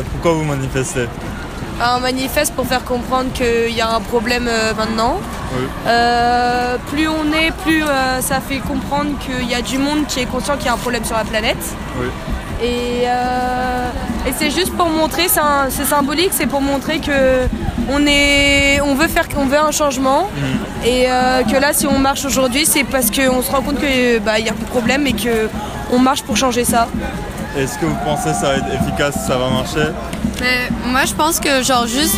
euh, pourquoi vous manifestez On manifeste pour faire comprendre qu'il y a un problème euh, maintenant. Oui. Euh, plus on est, plus euh, ça fait comprendre qu'il y a du monde qui est conscient qu'il y a un problème sur la planète. Oui. Et, euh, et c'est juste pour montrer, c'est symbolique, c'est pour montrer que on est, on veut faire, on veut un changement. Et euh, que là, si on marche aujourd'hui, c'est parce qu'on se rend compte qu'il bah, y a un problème et que on marche pour changer ça. Est-ce que vous pensez que ça va être efficace, ça va marcher moi je pense que genre juste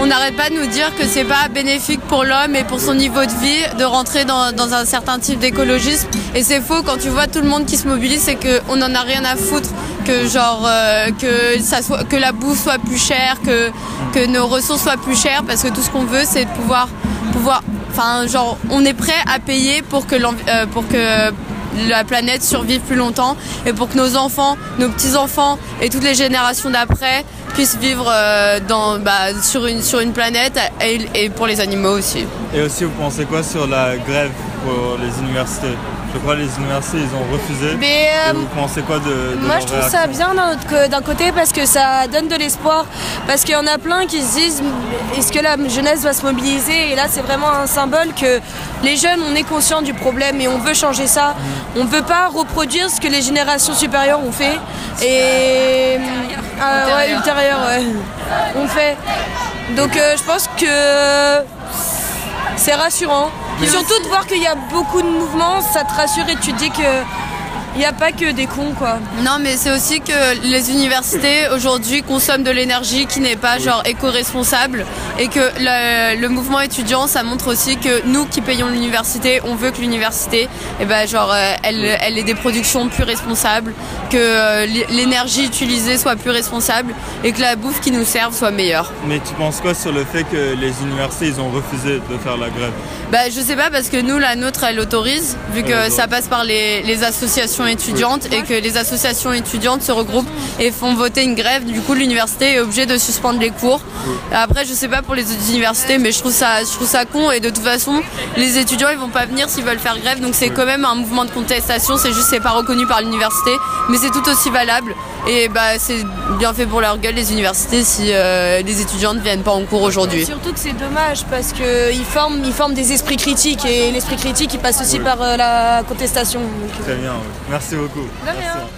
on n'arrête pas de nous dire que c'est pas bénéfique pour l'homme et pour son niveau de vie de rentrer dans, un certain type d'écologisme. Et c'est faux quand tu vois tout le monde qui se mobilise c'est qu'on en a rien à foutre que genre euh, que la bouffe soit plus chère que nos ressources soient plus chères parce que tout ce qu'on veut c'est de pouvoir pouvoir enfin genre on est prêt à payer pour que euh, pour que la planète survive plus longtemps. Et pour que nos enfants, nos petits-enfants et toutes les générations d'après puissent vivre euh, dans, bah, sur, une, sur une planète et, et pour les animaux aussi. Et aussi, vous pensez quoi sur la grève pour les universités? Je crois que les universités, ils ont refusé. Mais euh, Et vous pensez quoi de, de Moi je trouve ça bien d'un côté parce que ça donne de l'espoir. Parce qu'il y en a plein qui se disent est-ce que la jeunesse doit se mobiliser? Et là c'est vraiment un symbole que les jeunes on est conscient du problème et on veut changer ça. On ne veut pas reproduire ce que les générations supérieures ont fait. Et Ah, ouais, ultérieures ouais. Ont fait. Donc euh, je pense que c'est rassurant. Surtout de voir qu'il y a beaucoup de mouvements ça te rassure et tu te dis que il n'y a pas que des cons quoi. Non, mais c'est aussi que les universités aujourd'hui consomment de l'énergie qui n'est pas genre éco-responsable. Et que le, le mouvement étudiant, ça montre aussi que nous qui payons l'université, on veut que l'université, eh ben genre, euh, elle, elle ait des productions plus responsables, que euh, l'é- l'énergie utilisée soit plus responsable et que la bouffe qui nous serve soit meilleure. Mais tu penses quoi sur le fait que les universités, ils ont refusé de faire la grève? Bah, je sais pas parce que nous, la nôtre, elle autorise, vu que Elle ça passe par les, les associations étudiantes et que les associations étudiantes se regroupent et font voter une grève. Du coup, l'université est obligée de suspendre les cours. Après, je sais pas pour les autres universités, mais je trouve ça, je trouve ça con et de toute façon, les étudiants, ils vont pas venir s'ils veulent faire grève. Donc c'est quand même un mouvement de contestation. C'est juste, c'est pas reconnu par l'université, mais c'est tout aussi valable. Et bah, c'est bien fait pour leur gueule les universités si euh, les étudiants ne viennent pas en cours aujourd'hui. Surtout que c'est dommage parce qu'ils forment, ils forment des esprits critiques et l'esprit critique il passe aussi Oui. par euh, la contestation. Donc, Très bien, oui. Merci beaucoup. rien. Merci.